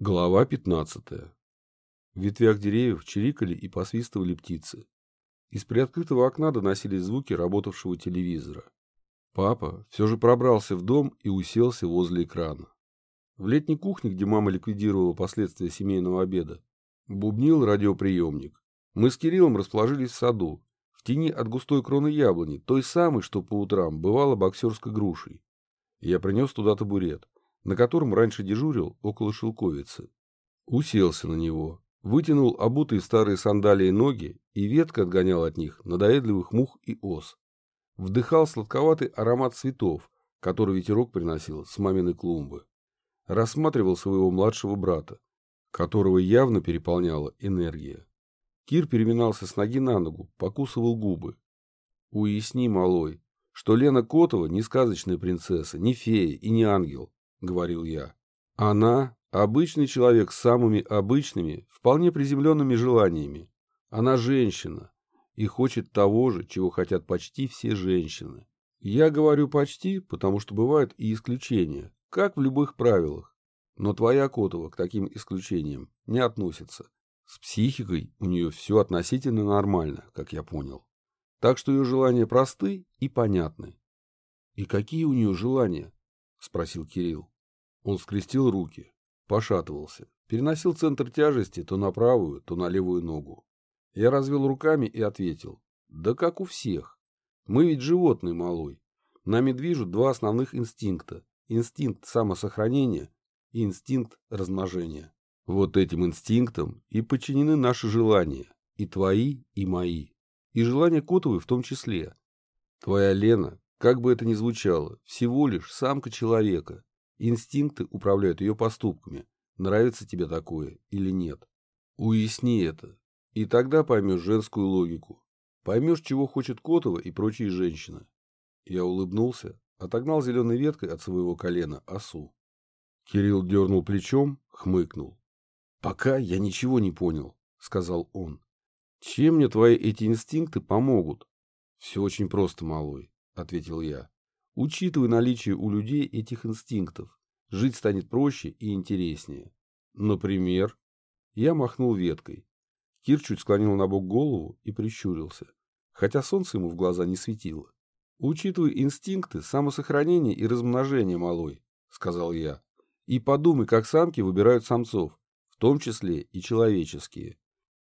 Глава 15. В ветвях деревьев чирикали и посвистывали птицы. Из приоткрытого окна доносились звуки работавшего телевизора. Папа все же пробрался в дом и уселся возле экрана. В летней кухне, где мама ликвидировала последствия семейного обеда, бубнил радиоприемник. Мы с Кириллом расположились в саду, в тени от густой кроны яблони, той самой, что по утрам бывала боксерской грушей. Я принес туда табурет на котором раньше дежурил около шелковицы. Уселся на него, вытянул обутые старые сандалии ноги и ветка отгонял от них надоедливых мух и ос. Вдыхал сладковатый аромат цветов, который ветерок приносил с маминой клумбы. Рассматривал своего младшего брата, которого явно переполняла энергия. Кир переминался с ноги на ногу, покусывал губы. «Уясни, малой, что Лена Котова не сказочная принцесса, не фея и не ангел. — говорил я. Она — обычный человек с самыми обычными, вполне приземленными желаниями. Она женщина и хочет того же, чего хотят почти все женщины. Я говорю «почти», потому что бывают и исключения, как в любых правилах. Но твоя Котова к таким исключениям не относится. С психикой у нее все относительно нормально, как я понял. Так что ее желания просты и понятны. И какие у нее желания? — спросил Кирилл. Он скрестил руки, пошатывался, переносил центр тяжести то на правую, то на левую ногу. Я развел руками и ответил. Да как у всех. Мы ведь животные, малой. Нами движут два основных инстинкта. Инстинкт самосохранения и инстинкт размножения. Вот этим инстинктам и подчинены наши желания. И твои, и мои. И желания Котовой в том числе. Твоя Лена как бы это ни звучало, всего лишь самка человека. Инстинкты управляют ее поступками. Нравится тебе такое или нет. Уясни это. И тогда поймешь женскую логику. Поймешь, чего хочет Котова и прочие женщины. Я улыбнулся, отогнал зеленой веткой от своего колена осу. Кирилл дернул плечом, хмыкнул. «Пока я ничего не понял», — сказал он. «Чем мне твои эти инстинкты помогут?» «Все очень просто, малой ответил я. Учитывая наличие у людей этих инстинктов, жить станет проще и интереснее. Например, я махнул веткой. Кир чуть склонил на бок голову и прищурился, хотя солнце ему в глаза не светило. «Учитывай инстинкты самосохранения и размножения, малой», — сказал я, «и подумай, как самки выбирают самцов, в том числе и человеческие.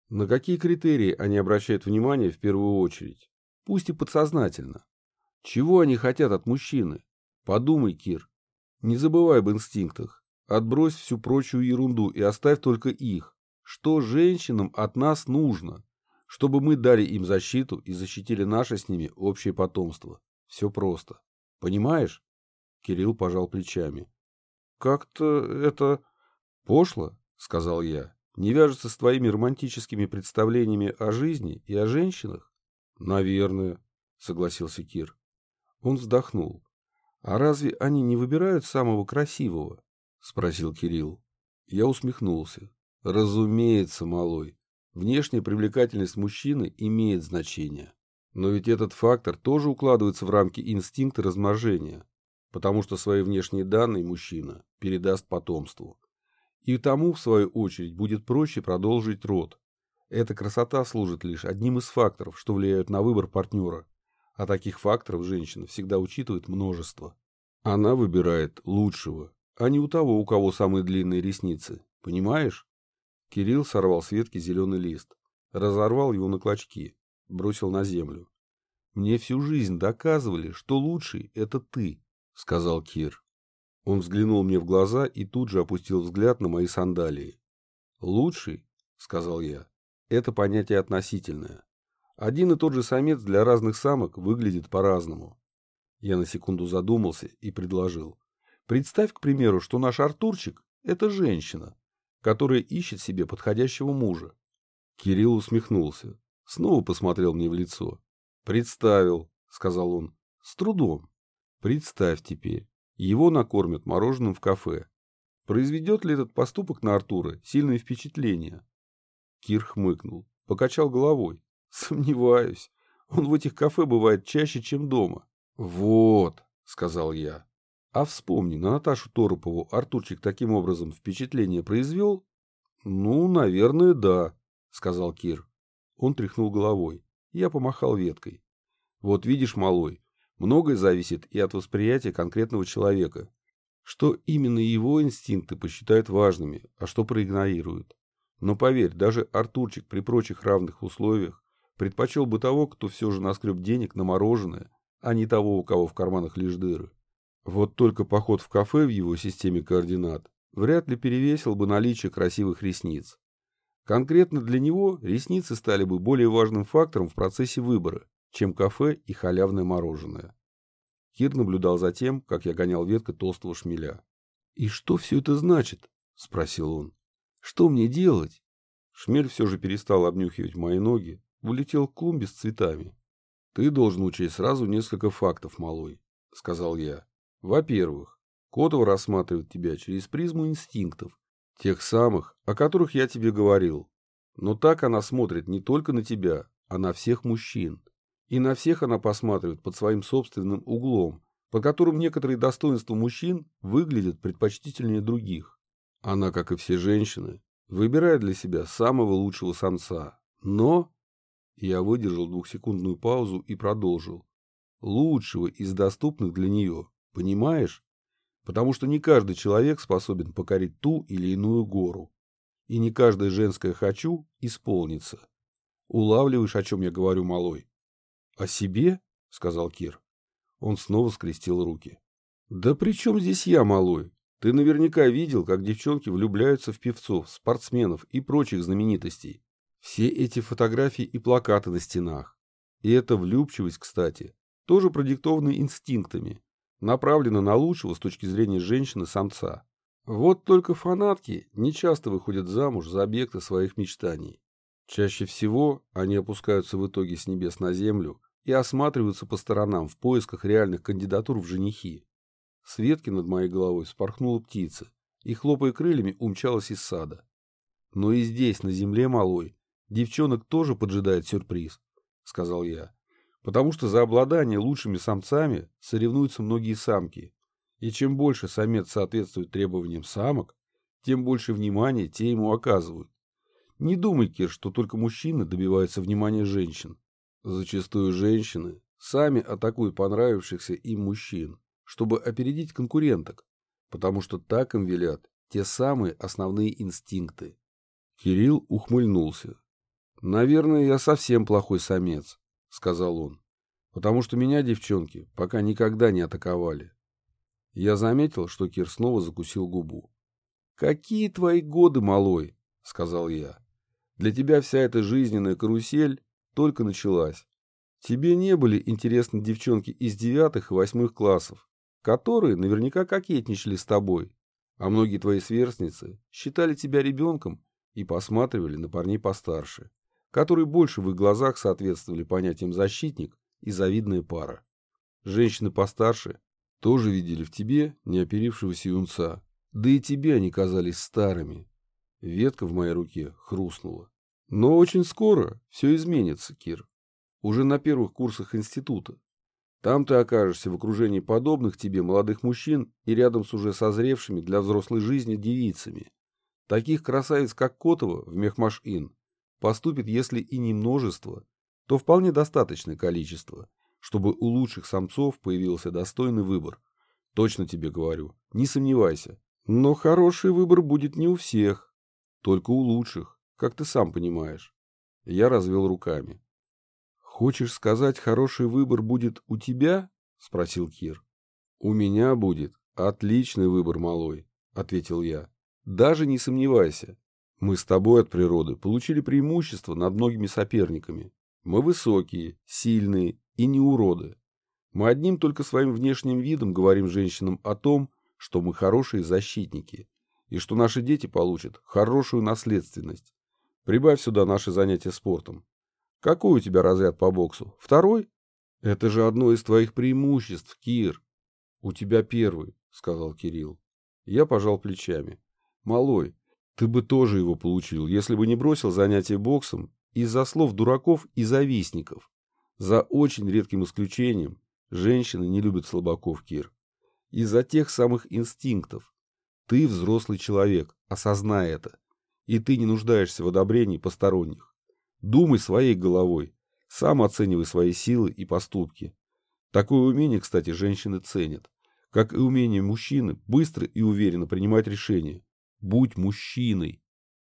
На какие критерии они обращают внимание в первую очередь, пусть и подсознательно. Чего они хотят от мужчины? Подумай, Кир. Не забывай об инстинктах. Отбрось всю прочую ерунду и оставь только их. Что женщинам от нас нужно? Чтобы мы дали им защиту и защитили наше с ними общее потомство. Все просто. Понимаешь? Кирилл пожал плечами. Как-то это... пошло, сказал я. Не вяжется с твоими романтическими представлениями о жизни и о женщинах? Наверное, согласился Кир. Он вздохнул. «А разве они не выбирают самого красивого?» — спросил Кирилл. Я усмехнулся. «Разумеется, малой. Внешняя привлекательность мужчины имеет значение. Но ведь этот фактор тоже укладывается в рамки инстинкта размножения, потому что свои внешние данные мужчина передаст потомству. И тому, в свою очередь, будет проще продолжить род. Эта красота служит лишь одним из факторов, что влияют на выбор партнера. А таких факторов женщина всегда учитывает множество. Она выбирает лучшего, а не у того, у кого самые длинные ресницы. Понимаешь? Кирилл сорвал с ветки зеленый лист, разорвал его на клочки, бросил на землю. «Мне всю жизнь доказывали, что лучший — это ты», — сказал Кир. Он взглянул мне в глаза и тут же опустил взгляд на мои сандалии. «Лучший», — сказал я, — «это понятие относительное. Один и тот же самец для разных самок выглядит по-разному. Я на секунду задумался и предложил. Представь, к примеру, что наш Артурчик – это женщина, которая ищет себе подходящего мужа. Кирилл усмехнулся, снова посмотрел мне в лицо. «Представил», — сказал он, — «с трудом. Представь теперь, его накормят мороженым в кафе. Произведет ли этот поступок на Артура сильное впечатление?» Кир хмыкнул, покачал головой. Сомневаюсь. Он в этих кафе бывает чаще, чем дома. Вот, сказал я. А вспомни, на Наташу Торопову Артурчик таким образом впечатление произвел? Ну, наверное, да, сказал Кир. Он тряхнул головой. Я помахал веткой. Вот видишь, малой, многое зависит и от восприятия конкретного человека. Что именно его инстинкты посчитают важными, а что проигнорируют. Но поверь, даже Артурчик при прочих равных условиях предпочел бы того, кто все же наскреб денег на мороженое, а не того, у кого в карманах лишь дыры. Вот только поход в кафе в его системе координат вряд ли перевесил бы наличие красивых ресниц. Конкретно для него ресницы стали бы более важным фактором в процессе выбора, чем кафе и халявное мороженое. Кир наблюдал за тем, как я гонял веткой толстого шмеля. «И что все это значит?» — спросил он. «Что мне делать?» Шмель все же перестал обнюхивать мои ноги, улетел к клумбе с цветами. «Ты должен учесть сразу несколько фактов, малой», — сказал я. Во-первых, Котова рассматривает тебя через призму инстинктов, тех самых, о которых я тебе говорил. Но так она смотрит не только на тебя, а на всех мужчин. И на всех она посматривает под своим собственным углом, по которым некоторые достоинства мужчин выглядят предпочтительнее других. Она, как и все женщины, выбирает для себя самого лучшего самца. Но... Я выдержал двухсекундную паузу и продолжил. Лучшего из доступных для нее. Понимаешь? Потому что не каждый человек способен покорить ту или иную гору. И не каждое женское «хочу» исполнится. Улавливаешь, о чем я говорю, малой? — О себе? — сказал Кир. Он снова скрестил руки. — Да при чем здесь я, малой? Ты наверняка видел, как девчонки влюбляются в певцов, спортсменов и прочих знаменитостей. Все эти фотографии и плакаты на стенах. И эта влюбчивость, кстати, тоже продиктована инстинктами направлена на лучшего с точки зрения женщины-самца. Вот только фанатки не часто выходят замуж за объекты своих мечтаний. Чаще всего они опускаются в итоге с небес на землю и осматриваются по сторонам в поисках реальных кандидатур в женихи. С ветки над моей головой спорхнула птица и, хлопая крыльями, умчалась из сада. Но и здесь, на земле малой, девчонок тоже поджидает сюрприз, — сказал я потому что за обладание лучшими самцами соревнуются многие самки, и чем больше самец соответствует требованиям самок, тем больше внимания те ему оказывают. Не думай, Кир, что только мужчины добиваются внимания женщин. Зачастую женщины сами атакуют понравившихся им мужчин, чтобы опередить конкуренток, потому что так им велят те самые основные инстинкты. Кирилл ухмыльнулся. «Наверное, я совсем плохой самец», — сказал он. «Потому что меня девчонки пока никогда не атаковали». Я заметил, что Кир снова закусил губу. «Какие твои годы, малой?» — сказал я. «Для тебя вся эта жизненная карусель только началась. Тебе не были интересны девчонки из девятых и восьмых классов, которые наверняка кокетничали с тобой, а многие твои сверстницы считали тебя ребенком и посматривали на парней постарше которые больше в их глазах соответствовали понятиям защитник и завидная пара. Женщины постарше тоже видели в тебе неоперившегося юнца, да и тебе они казались старыми. Ветка в моей руке хрустнула. Но очень скоро все изменится, Кир. Уже на первых курсах института. Там ты окажешься в окружении подобных тебе молодых мужчин и рядом с уже созревшими для взрослой жизни девицами. Таких красавиц, как Котова в Мехмаш-Ин, поступит, если и не множество, то вполне достаточное количество, чтобы у лучших самцов появился достойный выбор. Точно тебе говорю, не сомневайся. Но хороший выбор будет не у всех, только у лучших, как ты сам понимаешь. Я развел руками. «Хочешь сказать, хороший выбор будет у тебя?» — спросил Кир. «У меня будет отличный выбор, малой», — ответил я. «Даже не сомневайся. Мы с тобой от природы получили преимущество над многими соперниками. Мы высокие, сильные и не уроды. Мы одним только своим внешним видом говорим женщинам о том, что мы хорошие защитники, и что наши дети получат хорошую наследственность. Прибавь сюда наши занятия спортом. Какой у тебя разряд по боксу? Второй? Это же одно из твоих преимуществ, Кир. У тебя первый, сказал Кирилл. Я пожал плечами. Малой, ты бы тоже его получил, если бы не бросил занятия боксом из-за слов дураков и завистников. За очень редким исключением, женщины не любят слабаков, Кир. Из-за тех самых инстинктов. Ты взрослый человек, осознай это. И ты не нуждаешься в одобрении посторонних. Думай своей головой. Сам оценивай свои силы и поступки. Такое умение, кстати, женщины ценят. Как и умение мужчины быстро и уверенно принимать решения. Будь мужчиной.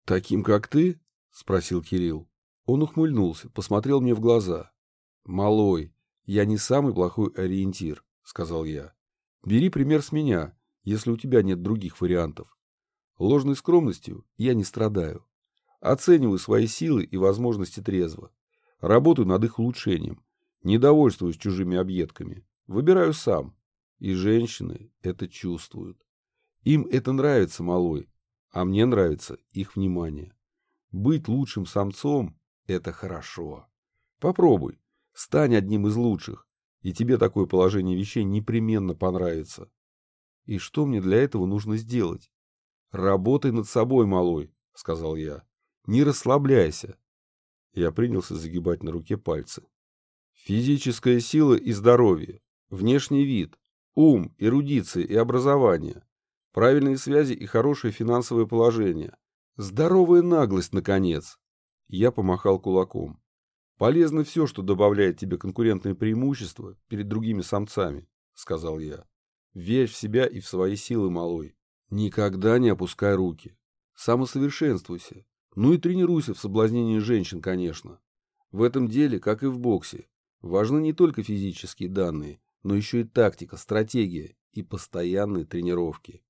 Таким, как ты? Спросил Кирилл. Он ухмыльнулся, посмотрел мне в глаза. «Малой, я не самый плохой ориентир», — сказал я. «Бери пример с меня, если у тебя нет других вариантов. Ложной скромностью я не страдаю. Оцениваю свои силы и возможности трезво. Работаю над их улучшением. Не довольствуюсь чужими объедками. Выбираю сам. И женщины это чувствуют. Им это нравится, малой, а мне нравится их внимание. Быть лучшим самцом – это хорошо. Попробуй, стань одним из лучших, и тебе такое положение вещей непременно понравится. И что мне для этого нужно сделать? Работай над собой, малой, сказал я. Не расслабляйся. Я принялся загибать на руке пальцы. Физическая сила и здоровье, внешний вид, ум, эрудиция и образование, правильные связи и хорошее финансовое положение, Здоровая наглость, наконец. Я помахал кулаком. Полезно все, что добавляет тебе конкурентное преимущество перед другими самцами, сказал я. Верь в себя и в свои силы, малой. Никогда не опускай руки. Самосовершенствуйся. Ну и тренируйся в соблазнении женщин, конечно. В этом деле, как и в боксе, важны не только физические данные, но еще и тактика, стратегия и постоянные тренировки.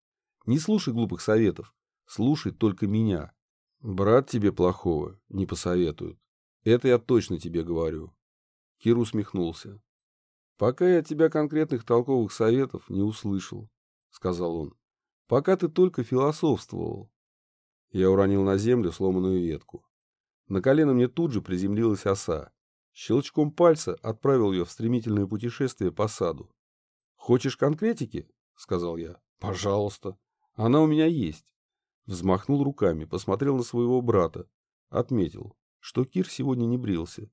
Не слушай глупых советов, Слушай только меня. Брат тебе плохого не посоветует. Это я точно тебе говорю. Кир усмехнулся. Пока я от тебя конкретных толковых советов не услышал, сказал он. Пока ты только философствовал. Я уронил на землю сломанную ветку. На колено мне тут же приземлилась оса. Щелчком пальца отправил ее в стремительное путешествие по саду. «Хочешь конкретики?» — сказал я. «Пожалуйста. Она у меня есть. Взмахнул руками, посмотрел на своего брата. Отметил, что Кир сегодня не брился.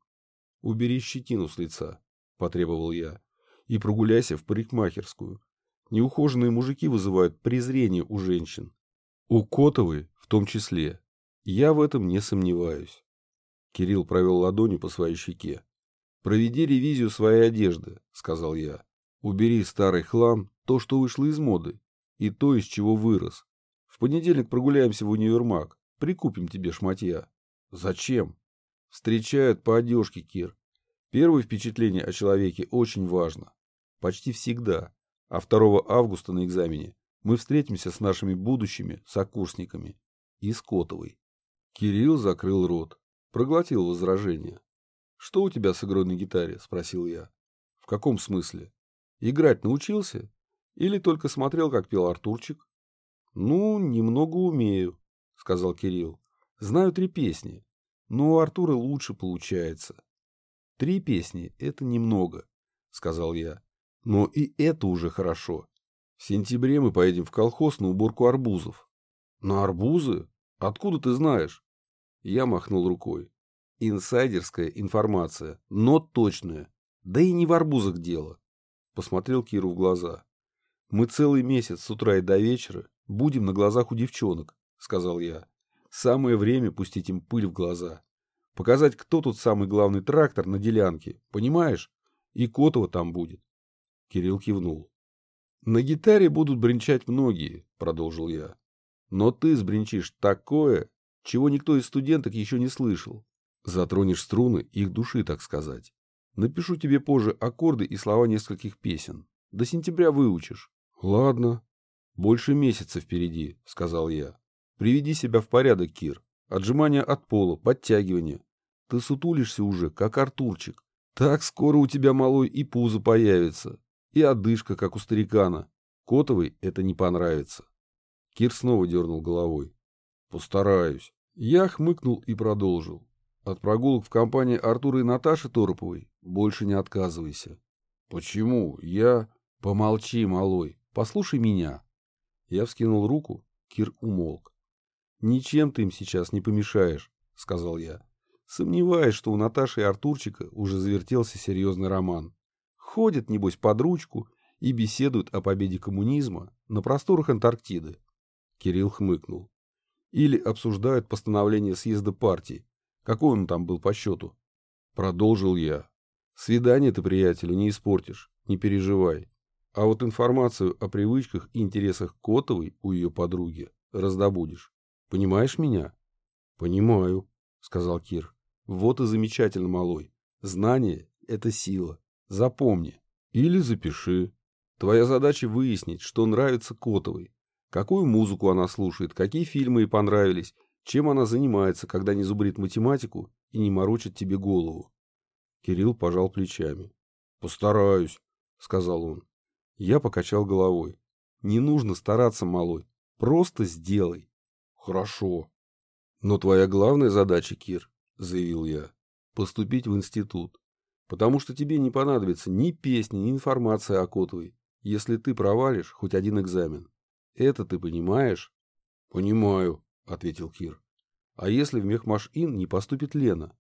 «Убери щетину с лица», — потребовал я, — «и прогуляйся в парикмахерскую. Неухоженные мужики вызывают презрение у женщин. У Котовой в том числе. Я в этом не сомневаюсь». Кирилл провел ладонью по своей щеке. «Проведи ревизию своей одежды», — сказал я. «Убери старый хлам, то, что вышло из моды, и то, из чего вырос. В понедельник прогуляемся в универмаг. Прикупим тебе шматья. Зачем? Встречают по одежке, Кир. Первое впечатление о человеке очень важно. Почти всегда. А 2 августа на экзамене мы встретимся с нашими будущими сокурсниками. И с Котовой. Кирилл закрыл рот. Проглотил возражение. «Что у тебя с игрой на гитаре?» – спросил я. «В каком смысле? Играть научился? Или только смотрел, как пел Артурчик?» «Ну, немного умею», — сказал Кирилл. «Знаю три песни, но у Артура лучше получается». «Три песни — это немного», — сказал я. «Но и это уже хорошо. В сентябре мы поедем в колхоз на уборку арбузов». «На арбузы? Откуда ты знаешь?» Я махнул рукой. «Инсайдерская информация, но точная. Да и не в арбузах дело». Посмотрел Киру в глаза. «Мы целый месяц с утра и до вечера Будем на глазах у девчонок, сказал я. Самое время пустить им пыль в глаза. Показать, кто тут самый главный трактор на делянке, понимаешь? И Котова там будет. Кирилл кивнул. На гитаре будут бренчать многие, продолжил я. Но ты сбринчишь такое, чего никто из студенток еще не слышал. Затронешь струны их души, так сказать. Напишу тебе позже аккорды и слова нескольких песен. До сентября выучишь. Ладно, «Больше месяца впереди», — сказал я. «Приведи себя в порядок, Кир. Отжимания от пола, подтягивания. Ты сутулишься уже, как Артурчик. Так скоро у тебя, малой, и пузо появится. И одышка, как у старикана. Котовой это не понравится». Кир снова дернул головой. «Постараюсь». Я хмыкнул и продолжил. От прогулок в компании Артура и Наташи Тороповой больше не отказывайся. Почему? Я... Помолчи, малой. Послушай меня. Я вскинул руку, Кир умолк. «Ничем ты им сейчас не помешаешь», — сказал я. Сомневаюсь, что у Наташи и Артурчика уже завертелся серьезный роман. Ходят, небось, под ручку и беседуют о победе коммунизма на просторах Антарктиды. Кирилл хмыкнул. Или обсуждают постановление съезда партии. Какой он там был по счету? Продолжил я. Свидание ты приятелю не испортишь, не переживай. А вот информацию о привычках и интересах Котовой у ее подруги раздобудешь. Понимаешь меня? Понимаю, сказал Кир. Вот и замечательно, малой. Знание — это сила. Запомни. Или запиши. Твоя задача выяснить, что нравится Котовой. Какую музыку она слушает, какие фильмы ей понравились, чем она занимается, когда не зубрит математику и не морочит тебе голову. Кирилл пожал плечами. «Постараюсь», — сказал он. Я покачал головой. «Не нужно стараться, малой. Просто сделай». «Хорошо». «Но твоя главная задача, Кир», — заявил я, — «поступить в институт. Потому что тебе не понадобится ни песни, ни информация о Котовой, если ты провалишь хоть один экзамен. Это ты понимаешь?» «Понимаю», — ответил Кир. «А если в Мехмаш-Ин не поступит Лена?»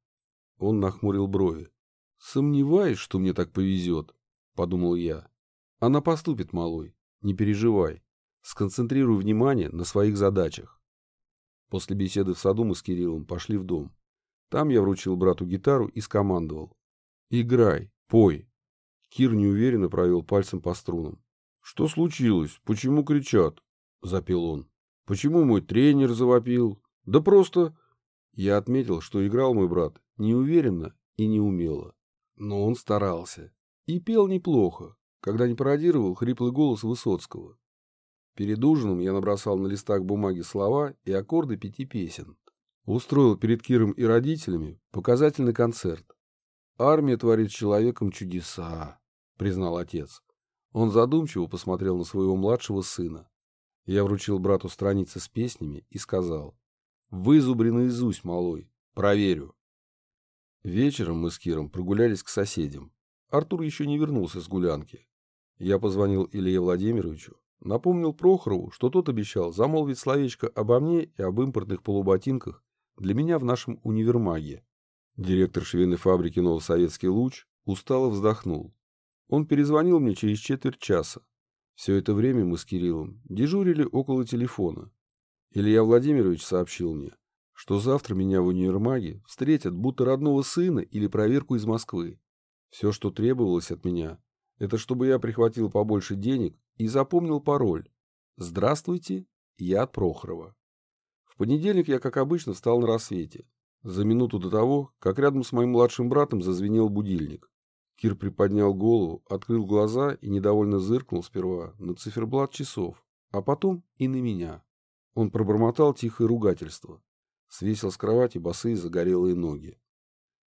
Он нахмурил брови. «Сомневаюсь, что мне так повезет», — подумал я. «Она поступит, малой, не переживай. Сконцентрируй внимание на своих задачах». После беседы в саду мы с Кириллом пошли в дом. Там я вручил брату гитару и скомандовал. «Играй, пой». Кир неуверенно провел пальцем по струнам. «Что случилось? Почему кричат?» — запел он. «Почему мой тренер завопил? Да просто...» Я отметил, что играл мой брат неуверенно и неумело. Но он старался. И пел неплохо, когда не пародировал хриплый голос Высоцкого. Перед ужином я набросал на листах бумаги слова и аккорды пяти песен. Устроил перед Киром и родителями показательный концерт. «Армия творит с человеком чудеса», — признал отец. Он задумчиво посмотрел на своего младшего сына. Я вручил брату страницы с песнями и сказал. «Вызубри наизусть, малой. Проверю». Вечером мы с Киром прогулялись к соседям. Артур еще не вернулся с гулянки. Я позвонил Илье Владимировичу, напомнил Прохорову, что тот обещал замолвить словечко обо мне и об импортных полуботинках для меня в нашем универмаге. Директор швейной фабрики «Новосоветский луч» устало вздохнул. Он перезвонил мне через четверть часа. Все это время мы с Кириллом дежурили около телефона. Илья Владимирович сообщил мне, что завтра меня в универмаге встретят будто родного сына или проверку из Москвы. Все, что требовалось от меня, это чтобы я прихватил побольше денег и запомнил пароль. «Здравствуйте, я от Прохорова». В понедельник я, как обычно, встал на рассвете. За минуту до того, как рядом с моим младшим братом зазвенел будильник. Кир приподнял голову, открыл глаза и недовольно зыркнул сперва на циферблат часов, а потом и на меня. Он пробормотал тихое ругательство свесил с кровати босые загорелые ноги.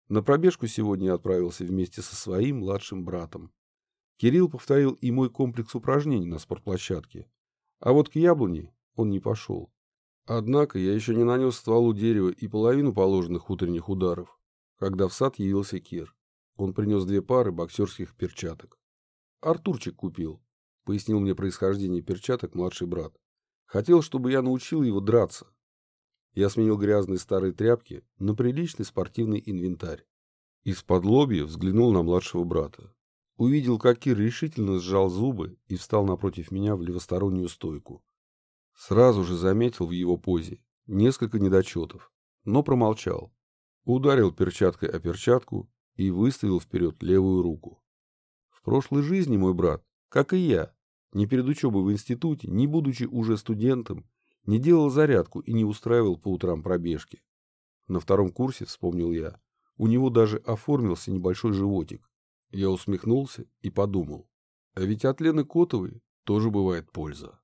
На пробежку сегодня отправился вместе со своим младшим братом. Кирилл повторил и мой комплекс упражнений на спортплощадке. А вот к яблоне он не пошел. Однако я еще не нанес стволу дерева и половину положенных утренних ударов, когда в сад явился Кир. Он принес две пары боксерских перчаток. «Артурчик купил», — пояснил мне происхождение перчаток младший брат. «Хотел, чтобы я научил его драться, я сменил грязные старые тряпки на приличный спортивный инвентарь. Из-под лобья взглянул на младшего брата. Увидел, как Кир решительно сжал зубы и встал напротив меня в левостороннюю стойку. Сразу же заметил в его позе несколько недочетов, но промолчал. Ударил перчаткой о перчатку и выставил вперед левую руку. В прошлой жизни мой брат, как и я, не перед учебой в институте, не будучи уже студентом, не делал зарядку и не устраивал по утрам пробежки. На втором курсе, вспомнил я, у него даже оформился небольшой животик. Я усмехнулся и подумал, а ведь от Лены Котовой тоже бывает польза.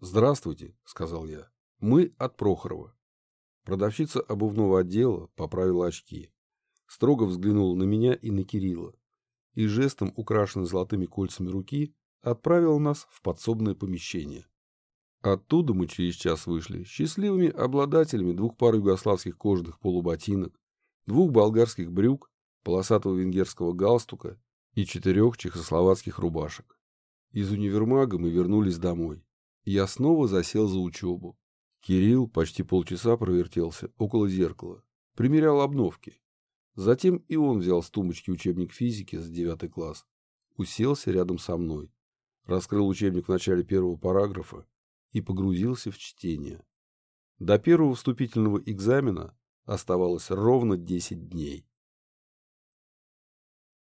«Здравствуйте», — сказал я, — «мы от Прохорова». Продавщица обувного отдела поправила очки, строго взглянула на меня и на Кирилла и жестом, украшенной золотыми кольцами руки, отправила нас в подсобное помещение. Оттуда мы через час вышли счастливыми обладателями двух пар югославских кожаных полуботинок, двух болгарских брюк, полосатого венгерского галстука и четырех чехословацких рубашек. Из универмага мы вернулись домой. Я снова засел за учебу. Кирилл почти полчаса провертелся около зеркала, примерял обновки. Затем и он взял с тумбочки учебник физики за девятый класс, уселся рядом со мной. раскрыл учебник в начале первого параграфа и погрузился в чтение. До первого вступительного экзамена оставалось ровно 10 дней.